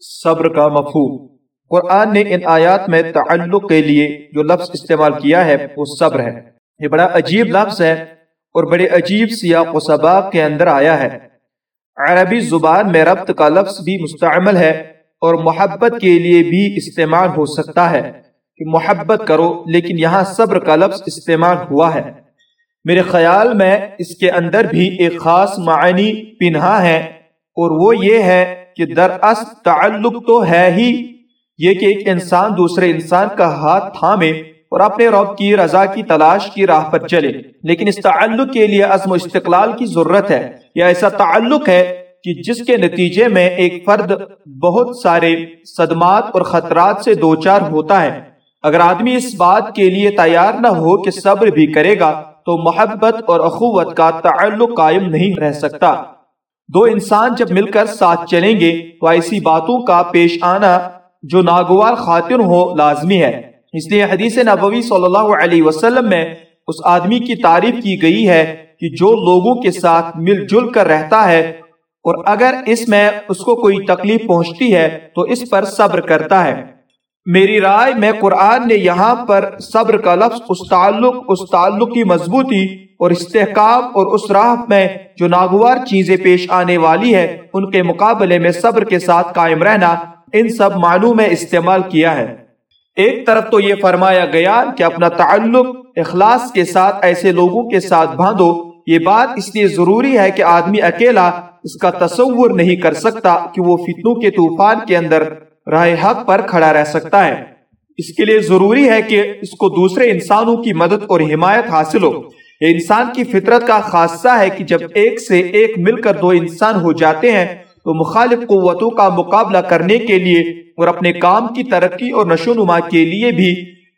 صبر کا مفہوم۔ قرآن نے ان آیات میں تعلق کے لیے جو لفظ استعمال کیا ہے، وہ صبر ہے۔ یہ بڑا عجیب لفظ ہے اور بڑے عجیب سیاق و سباق کے اندر آیا ہے۔ عربی زبان میں ربط کا لفظ بھی مستعمل ہے اور محبت کے لیے بھی استعمال ہو سکتا ہے کہ محبت کرو، لیکن یہاں صبر کا لفظ استعمال ہوا ہے۔ میرے خیال میں اس کے اندر بھی ایک خاص معنی پنہا ہے اور وہ یہ ہے کہ دراصل تعلق تو ہے ہی یہ کہ ایک انسان دوسرے انسان کا ہاتھ تھامے اور اپنے رب کی رضا کی تلاش کی راہ پر چلے۔ لیکن اس تعلق کے لیے عزم و استقلال کی ضرورت ہے یہ ایسا تعلق ہے کہ جس کے نتیجے میں ایک فرد بہت سارے صدمات اور خطرات سے دوچار ہوتا ہے۔ اگر آدمی اس بات کے لیے تیار نہ ہو کہ صبر بھی کرے گا تو محبت اور اخوت کا تعلق قائم نہیں رہ سکتا۔ دو انسان جب مل کر ساتھ چلیں گے، تو ایسی باتوں کا پیش آنا جو ناگوار خاطر ہو لازمی ہے۔ اس لیے حدیث نبوی صلی اللہ علیہ وسلم میں اس آدمی کی تعریف کی گئی ہے کہ جو لوگوں کے ساتھ مل جل کر رہتا ہے، اور اگر اس میں اس کو کوئی تکلیف پہنچتی ہے، تو اس پر صبر کرتا ہے۔ میری رائے میں قرآن نے یہاں پر صبر کا لفظ، اس تعلق اس تعلق کی مضبوطی اور استحکام اور اس راہ میں جو ناگوار چیزیں پیش آنے والی ہے ان کے مقابلے میں صبر کے ساتھ قائم رہنا ان سب معلوم میں استعمال کیا ہے۔ ایک طرف تو یہ فرمایا گیا کہ اپنا تعلق اخلاص کے ساتھ ایسے لوگوں کے ساتھ باندھو، یہ بات اس لیے ضروری ہے کہ آدمی اکیلا اس کا تصور نہیں کر سکتا کہ وہ فتنوں کے طوفان کے اندر راہ حق پر کھڑا رہ سکتا ہے۔ اس کے لیے ضروری ہے کہ اس کو دوسرے انسانوں کی مدد اور حمایت حاصل ہو۔ یہ انسان کی فطرت کا خاصہ ہے کہ جب ایک سے ایک مل کر دو انسان ہو جاتے ہیں، تو مخالف قوتوں کا مقابلہ کرنے کے لیے اور اپنے کام کی ترقی اور نشو نما کے لیے بھی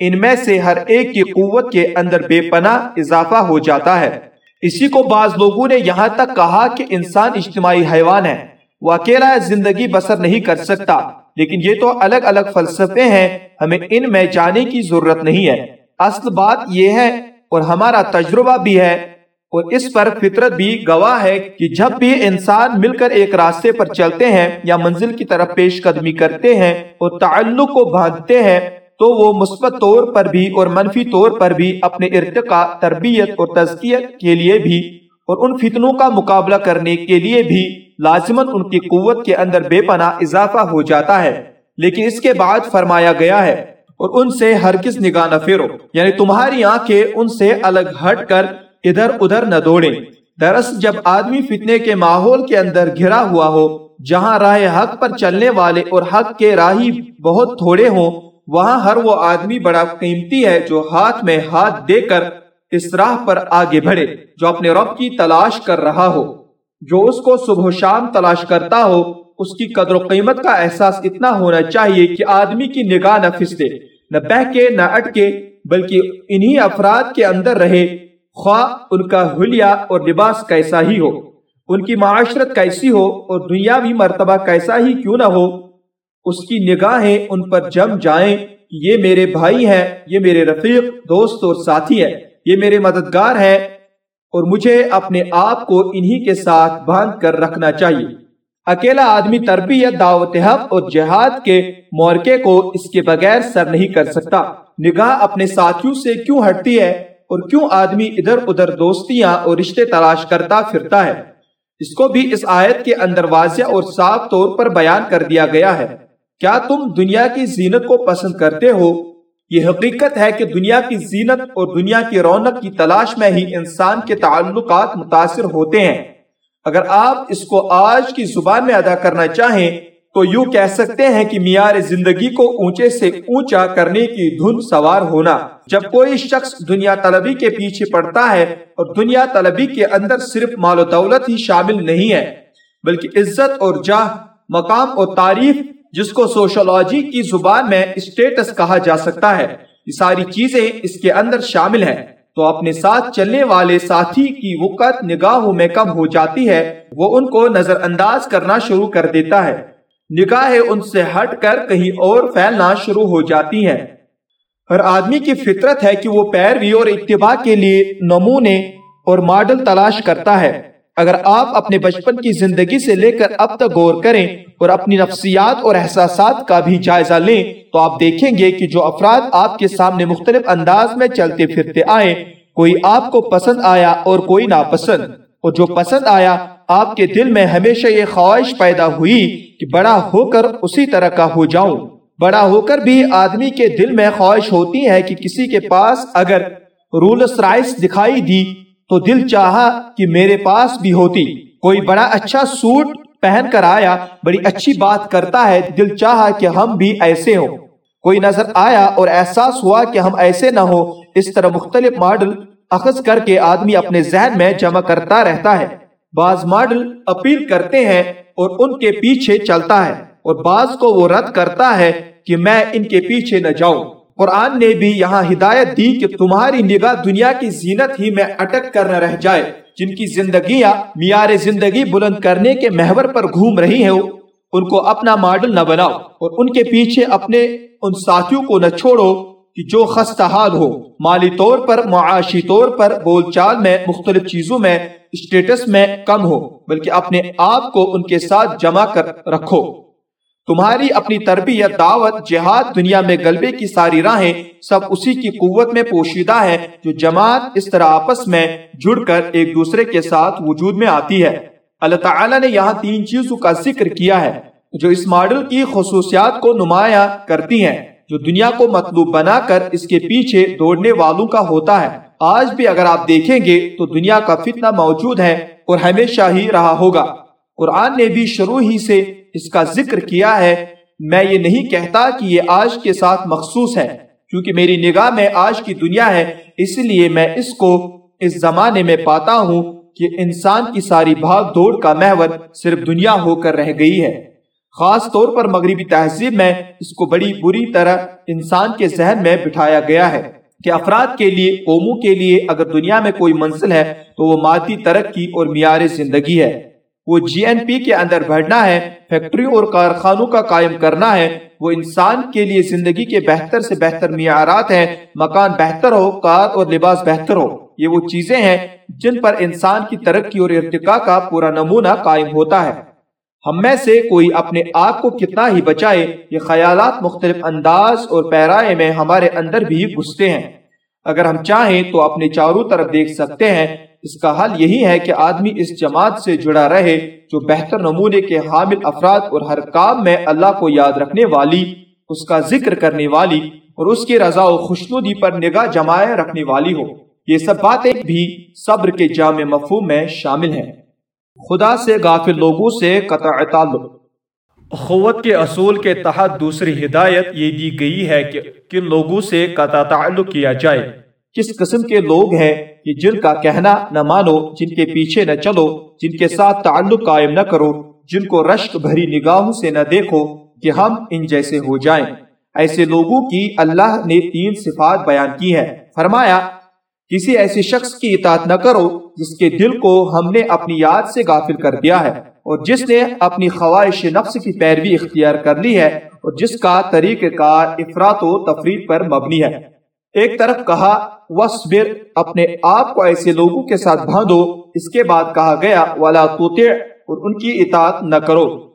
ان میں سے ہر ایک کی قوت کے اندر بے پناہ اضافہ ہو جاتا ہے۔ اسی کو بعض لوگوں نے یہاں تک کہا کہ انسان اجتماعی حیوان ہے۔ وہ اکیلا زندگی بسر نہیں کر سکتا، لیکن یہ تو الگ الگ فلسفے ہیں، ہمیں ان میں جانے کی ضرورت نہیں ہے۔ اصل بات یہ ہے اور ہمارا تجربہ بھی ہے اور اس پر فطرت بھی گواہ ہے کہ جب بھی انسان مل کر ایک راستے پر چلتے ہیں یا منزل کی طرف پیش قدمی کرتے ہیں اور تعلق کو باندھتے ہیں، تو وہ مثبت طور پر بھی اور منفی طور پر بھی اپنے ارتقاء، تربیت اور تزکیت کے لیے بھی اور ان فتنوں کا مقابلہ کرنے کے لیے بھی لازمن ان کی قوت کے اندر بے پناہ اضافہ ہو جاتا ہے۔ لیکن اس کے بعد فرمایا گیا ہے اور ان سے ہرگز نگاہ نہ پھیرو۔ یعنی تمہاری آنکھیں ان سے الگ ہٹ کر ادھر ادھر نہ دوڑیں۔ دراصل جب آدمی فتنے کے ماحول کے اندر گھرا ہوا ہو، جہاں راہ حق پر چلنے والے اور حق کے راہی بہت تھوڑے ہوں، وہاں ہر وہ آدمی بڑا قیمتی ہے جو ہاتھ میں ہاتھ دے کر اس راہ پر آگے بڑھے، جو اپنے رب کی تلاش کر رہا ہو۔ جو اس کو صبح و شام تلاش کرتا ہو، اس کی قدر و قیمت کا احساس اتنا ہونا چاہیے کہ آدمی کی نگاہ نہ پھسلے۔ نہ بہ کے نہ اٹکے بلکہ انہی افراد کے اندر رہے۔ خواہ ان کا حلیہ اور لباس کیسا ہی ہو، ان کی معاشرت کیسی ہو اور دنیاوی مرتبہ کیسا ہی کیوں نہ ہو، اس کی نگاہیں ان پر جم جائیں کہ یہ میرے بھائی ہیں، یہ میرے رفیق، دوست اور ساتھی ہے یہ میرے مددگار ہیں اور مجھے اپنے آپ کو انہی کے ساتھ باندھ کر رکھنا چاہیے۔ اکیلا آدمی تربیت، دعوت حق اور جہاد کے مورکے کو اس کے بغیر سر نہیں کر سکتا۔ نگاہ اپنے ساتھیوں سے کیوں ہٹتی ہے اور کیوں آدمی ادھر ادھر دوستیاں اور رشتے تلاش کرتا پھرتا ہے؟ اس کو بھی اس آیت کے اندر واضح اور صاف طور پر بیان کر دیا گیا ہے۔ کیا تم دنیا کی زینت کو پسند کرتے ہو؟ یہ حقیقت ہے کہ دنیا کی زینت اور دنیا کی رونق کی تلاش میں ہی انسان کے تعلقات متاثر ہوتے ہیں۔ اگر آپ اس کو آج کی زبان میں ادا کرنا چاہیں، تو یوں کہہ سکتے ہیں کہ میار زندگی کو اونچے سے اونچا کرنے کی دھن سوار ہونا۔ جب کوئی شخص دنیا طلبی کے پیچھے پڑتا ہے، اور دنیا طلبی کے اندر صرف مال و دولت ہی شامل نہیں ہے، بلکہ عزت اور جاہ، مقام اور تعریف، جس کو سوشولوجی کی زبان میں اسٹیٹس کہا جا سکتا ہے۔ یہ ساری چیزیں اس کے اندر شامل ہیں۔ تو اپنے ساتھ چلنے والے ساتھی کی وقت نگاہوں میں کم ہو جاتی ہے، وہ ان کو نظر انداز کرنا شروع کر دیتا ہے۔ نگاہیں ان سے ہٹ کر کہیں اور پھیلنا شروع ہو جاتی ہیں۔ ہر آدمی کی فطرت ہے کہ وہ پیروی اور اتباع کے لیے نمونے اور ماڈل تلاش کرتا ہے۔ اگر آپ اپنے بچپن کی زندگی سے لے کر اب تک غور کریں اور اپنی نفسیات اور احساسات کا بھی جائزہ لیں، تو آپ دیکھیں گے کہ جو افراد آپ کے سامنے مختلف انداز میں چلتے پھرتے آئے کوئی آپ کو پسند آیا اور کوئی ناپسند۔ اور جو پسند آیا، آپ کے دل میں ہمیشہ یہ خواہش پیدا ہوئی کہ بڑا ہو کر اسی طرح کا ہو جاؤں۔ بڑا ہو کر بھی آدمی کے دل میں خواہش ہوتی ہے کہ کسی کے پاس اگر رولس رائس دکھائی دی تو دل چاہا کہ میرے پاس بھی ہوتی۔ کوئی بڑا اچھا سوٹ پہن کر آیا، بڑی اچھی بات کرتا ہے، دل چاہا کہ ہم بھی ایسے ہوں۔ کوئی نظر آیا اور احساس ہوا کہ ہم ایسے نہ ہو اس طرح مختلف ماڈل اخذ کر کے آدمی اپنے ذہن میں جمع کرتا رہتا ہے۔ بعض ماڈل اپیل کرتے ہیں اور ان کے پیچھے چلتا ہے اور بعض کو وہ رد کرتا ہے کہ میں ان کے پیچھے نہ جاؤں۔ قرآن نے بھی یہاں ہدایت دی کہ تمہاری نگاہ دنیا کی زینت ہی میں اٹک کر نہ رہ جائے۔ جن کی زندگیاں میار زندگی بلند کرنے کے محور پر گھوم رہی ہیں، ان کو اپنا ماڈل نہ بناؤ اور ان کے پیچھے اپنے ان ساتھیوں کو نہ چھوڑو کہ جو خستہ حال ہو۔ مالی طور پر، معاشی طور پر بول چال میں مختلف چیزوں میں اسٹیٹس میں کم ہو، بلکہ اپنے آپ کو ان کے ساتھ جمع کر رکھو۔ تمہاری اپنی تربیت، دعوت، جہاد، دنیا میں غلبے کی ساری راہیں سب اسی کی قوت میں پوشیدہ ہے جو جماعت اس طرح آپس میں جڑ کر ایک دوسرے کے ساتھ وجود میں آتی ہے۔ اللہ تعالیٰ نے یہاں تین چیزوں کا ذکر کیا ہے جو اس ماڈل کی خصوصیات کو نمایاں کرتی ہیں، جو دنیا کو مطلوب بنا کر اس کے پیچھے دوڑنے والوں کا ہوتا ہے۔ آج بھی اگر آپ دیکھیں گے تو دنیا کا فتنہ موجود ہے اور ہمیشہ ہی رہا ہوگا۔ قرآن نے بھی شروع ہی سے اس کا ذکر کیا ہے۔ میں یہ نہیں کہتا کہ یہ آج کے ساتھ مخصوص ہے، کیونکہ میری نگاہ میں آج کی دنیا ہے۔ اس لیے میں اس کو اس زمانے میں پاتا ہوں کہ انسان کی ساری بھاگ دوڑ کا محور صرف دنیا ہو کر رہ گئی ہے۔ خاص طور پر مغربی تہذیب میں اس کو بڑی بری طرح انسان کے ذہن میں بٹھایا گیا ہے کہ افراد کے لیے، قوموں کے لیے اگر دنیا میں کوئی منزل ہے تو وہ مادی ترقی اور معیار زندگی ہے۔ وہ جی این پی کے اندر بڑھنا ہے فیکٹری اور کارخانوں کا قائم کرنا ہے، وہ انسان کے لیے زندگی کے بہتر سے بہتر معیارات ہیں، مکان بہتر ہو، کار اور لباس بہتر ہو۔ یہ وہ چیزیں ہیں جن پر انسان کی ترقی اور ارتقاء کا پورا نمونہ قائم ہوتا ہے۔ ہم میں سے کوئی اپنے آپ کو کتنا ہی بچائے، یہ خیالات مختلف انداز اور پیرائے میں ہمارے اندر بھی گھستے ہیں۔ اگر ہم چاہیں تو اپنے چاروں طرف دیکھ سکتے ہیں اس کا حل یہی ہے کہ آدمی اس جماعت سے جڑا رہے جو بہتر نمونے کے حامل افراد اور ہر کام میں اللہ کو یاد رکھنے والی، اس کا ذکر کرنے والی اور اس کی رضا و خوشنودی پر نگاہ جمائے رکھنے والی ہو۔ یہ سب باتیں بھی صبر کے جامع مفہوم میں شامل ہیں۔ خدا سے غافل لوگوں سے قطع تعلق۔ اخوت کے اصول کے تحت دوسری ہدایت یہ دی گئی ہے کہ کن لوگوں سے قطع تعلق کیا جائے۔ کس قسم کے لوگ ہیں کہ جن کا کہنا نہ مانو، جن کے پیچھے نہ چلو، جن کے ساتھ تعلق قائم نہ کرو، جن کو رشک بھری نگاہوں سے نہ دیکھو کہ ہم ان جیسے ہو جائیں۔ ایسے لوگوں کی اللہ نے تین صفات بیان کی ہے فرمایا، کسی ایسے شخص کی اطاعت نہ کرو جس کے دل کو ہم نے اپنی یاد سے غافل کر دیا ہے اور جس نے اپنی خواہش نفس کی پیروی اختیار کر لی ہے اور جس کا طریقہ کار افراد و تفریح پر مبنی ہے۔ ایک طرف کہا وصبر اپنے آپ کو ایسے لوگوں کے ساتھ باندھو۔ اس کے بعد کہا گیا والا توتے اور ان کی اطاعت نہ کرو۔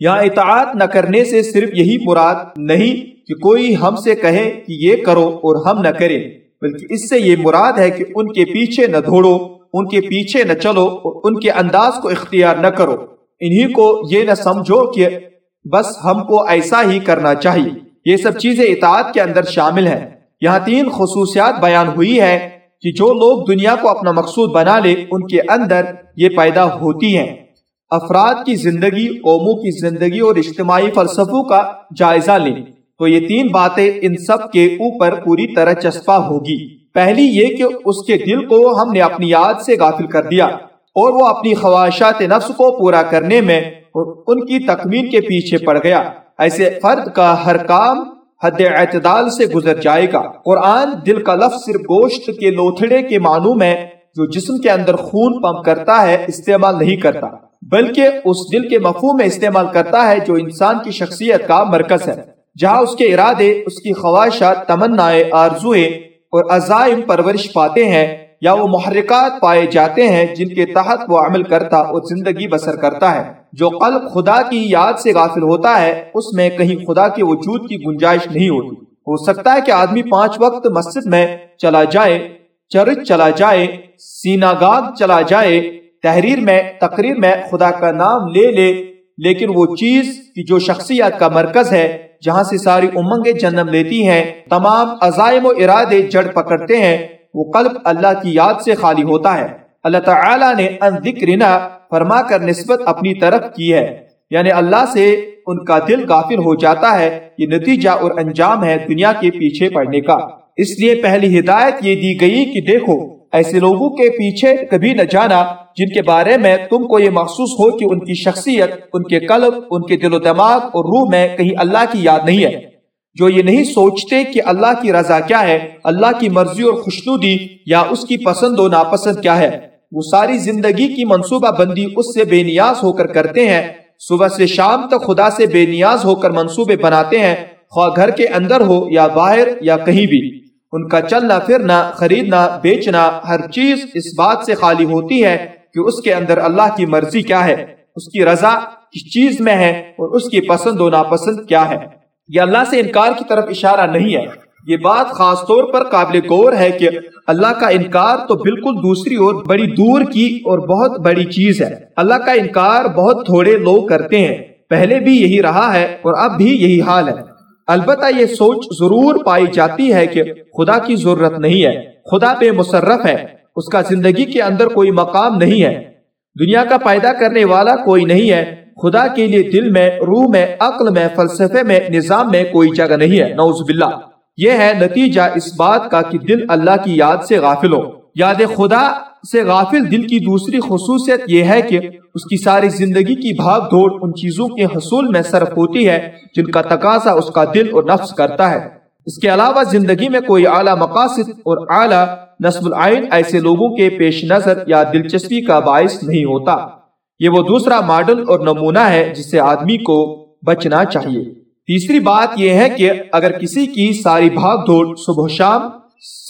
یہاں اطاعت نہ کرنے سے صرف یہی مراد نہیں کہ کوئی ہم سے کہے کہ یہ کرو اور ہم نہ کریں، بلکہ اس سے یہ مراد ہے کہ ان کے پیچھے نہ دھوڑو ان کے پیچھے نہ چلو اور ان کے انداز کو اختیار نہ کرو۔ انہی کو یہ نہ سمجھو کہ بس ہم کو ایسا ہی کرنا چاہیے۔ یہ سب چیزیں اطاعت کے اندر شامل ہیں۔ یہاں تین خصوصیات بیان ہوئی ہے کہ جو لوگ دنیا کو اپنا مقصود بنا لے، ان کے اندر یہ پیدا ہوتی ہیں۔ افراد کی زندگی، قوموں کی زندگی اور اجتماعی فلسفوں کا جائزہ لیں۔ تو یہ تین باتیں ان سب کے اوپر پوری طرح چسپا ہوگی۔ پہلی یہ کہ اس کے دل کو ہم نے اپنی یاد سے غافل کر دیا اور وہ اپنی خواہشات نفس کو پورا کرنے میں اور ان کی تکمیل کے پیچھے پڑ گیا۔ ایسے فرد کا ہر کام حد اعتدال سے گزر جائے گا۔ قرآن دل کا لفظ صرف گوشت کے لوتھڑے کے معنوں میں جو جسم کے اندر خون پمپ کرتا ہے استعمال نہیں کرتا، بلکہ اس دل کے مفہوم میں استعمال کرتا ہے جو انسان کی شخصیت کا مرکز ہے۔ جہاں اس کے ارادے، اس کی خواہشات تمنا آرزوئیں اور عزائم پرورش پاتے ہیں یا وہ محرکات پائے جاتے ہیں جن کے تحت وہ عمل کرتا اور زندگی بسر کرتا ہے۔ جو قلب خدا کی یاد سے غافل ہوتا ہے، اس میں کہیں خدا کے وجود کی گنجائش نہیں ہوتی۔ ہو سکتا ہے کہ آدمی پانچ وقت مسجد میں چلا جائے، چرچ چلا جائے سینا گاگ چلا جائے، تحریر میں، تقریر میں خدا کا نام لے لے، لیکن وہ چیز کی جو شخصیت کا مرکز ہے، جہاں سے ساری امنگیں جنم لیتی ہیں، تمام عزائم و ارادے جڑ پکڑتے ہیں وہ قلب اللہ کی یاد سے خالی ہوتا ہے۔ اللہ تعالی نے ان ذکرنا فرما کر نسبت اپنی طرف کی ہے۔ یعنی اللہ سے ان کا دل غافل ہو جاتا ہے۔ یہ نتیجہ اور انجام ہے دنیا کے پیچھے پڑنے کا۔ اس لیے پہلی ہدایت یہ دی گئی کہ دیکھو، ایسے لوگوں کے پیچھے کبھی نہ جانا جن کے بارے میں تم کو یہ محسوس ہو کہ ان کی شخصیت، ان کے قلب، ان کے دل و دماغ اور روح میں کہیں اللہ کی یاد نہیں ہے۔ جو یہ نہیں سوچتے کہ اللہ کی رضا کیا ہے، اللہ کی مرضی اور خوشنودی یا اس کی پسند و ناپسند کیا ہے۔ وہ ساری زندگی کی منصوبہ بندی اس سے بے نیاز ہو کر کرتے ہیں۔ صبح سے شام تک خدا سے بے نیاز ہو کر منصوبے بناتے ہیں۔ خواہ گھر کے اندر ہو یا باہر یا کہیں بھی۔ ان کا چلنا، پھرنا، خریدنا، بیچنا ہر چیز اس بات سے خالی ہوتی ہے کہ اس کے اندر اللہ کی مرضی کیا ہے۔ اس کی رضا کس چیز میں ہے اور اس کی پسند و ناپسند کیا ہے۔ یہ اللہ سے انکار کی طرف اشارہ نہیں ہے۔ یہ بات خاص طور پر قابل غور ہے کہ اللہ کا انکار تو بالکل دوسری اور بڑی دور کی اور بہت بڑی چیز ہے۔ اللہ کا انکار بہت تھوڑے لوگ کرتے ہیں۔ پہلے بھی یہی رہا ہے اور اب بھی یہی حال ہے۔ البتہ یہ سوچ ضرور پائی جاتی ہے کہ خدا کی ضرورت نہیں ہے۔ خدا بے مصرف ہے۔ اس کا زندگی کے اندر کوئی مقام نہیں ہے۔ دنیا کا پیدا کرنے والا کوئی نہیں ہے۔ خدا کے لیے دل میں، روح میں، عقل میں، فلسفے میں، نظام میں کوئی جگہ نہیں ہے۔ نعوذ باللہ۔ یہ ہے نتیجہ اس بات کا کہ دل اللہ کی یاد سے غافل ہو۔ یاد خدا سے غافل دل کی دوسری خصوصیت یہ ہے کہ اس کی ساری زندگی کی بھاگ دوڑ ان چیزوں کے حصول میں صرف ہوتی ہے جن کا تقاضا اس کا دل اور نفس کرتا ہے۔ اس کے علاوہ زندگی میں کوئی اعلیٰ مقاصد اور اعلیٰ نصب العین ایسے لوگوں کے پیش نظر یا دلچسپی کا باعث نہیں ہوتا۔ یہ وہ دوسرا ماڈل اور نمونہ ہے جس سے آدمی کو بچنا چاہیے۔ تیسری بات یہ ہے کہ اگر کسی کی ساری بھاگ دوڑ صبح شام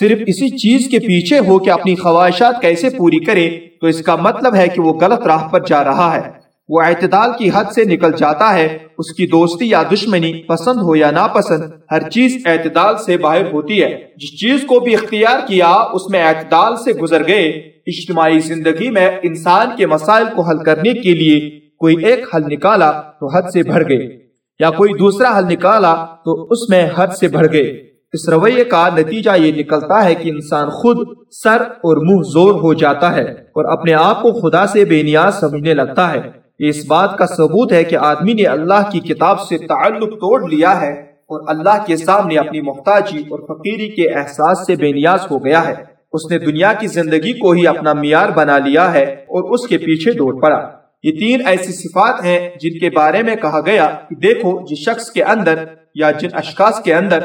صرف اسی چیز کے پیچھے ہو کہ اپنی خواہشات کیسے پوری کرے، تو اس کا مطلب ہے کہ وہ غلط راہ پر جا رہا ہے۔ وہ اعتدال کی حد سے نکل جاتا ہے، اس کی دوستی یا دشمنی پسند ہو یا ناپسند، ہر چیز اعتدال سے باہر ہوتی ہے۔ جس چیز کو بھی اختیار کیا، اس میں اعتدال سے گزر گئے۔ اجتماعی زندگی میں انسان کے مسائل کو حل کرنے کے لیے کوئی ایک حل نکالا تو حد سے بڑھ گئے۔ یا کوئی دوسرا حل نکالا تو اس میں حد سے بڑھ گئے۔ اس رویے کا نتیجہ یہ نکلتا ہے کہ انسان خود سر اور منہ زور ہو جاتا ہے اور اپنے آپ کو خدا سے بے نیاز سمجھنے لگتا ہے۔ یہ اس بات کا ثبوت ہے کہ آدمی نے اللہ کی کتاب سے تعلق توڑ لیا ہے اور اللہ کے سامنے اپنی محتاجی اور فقیری کے احساس سے بے نیاز ہو گیا ہے۔ اس نے دنیا کی زندگی کو ہی اپنا معیار بنا لیا ہے اور اس کے پیچھے دوڑ پڑا۔ یہ تین ایسی صفات ہیں جن کے بارے میں کہا گیا کہ دیکھو جس شخص کے اندر یا جن اشخاص کے اندر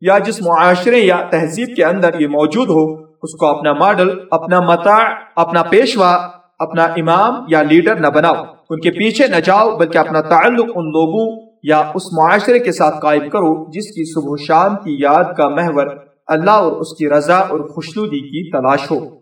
یا جس معاشرے یا تہذیب کے اندر یہ موجود ہو، اس کو اپنا ماڈل، اپنا متا اپنا پیشوا اپنا امام یا لیڈر نہ بناؤ، ان کے پیچھے نہ جاؤ، بلکہ اپنا تعلق ان لوگوں یا اس معاشرے کے ساتھ قائم کرو جس کی صبح شام کی یاد کا محور اللہ اور اس کی رضا اور خوشنودی کی تلاش ہو۔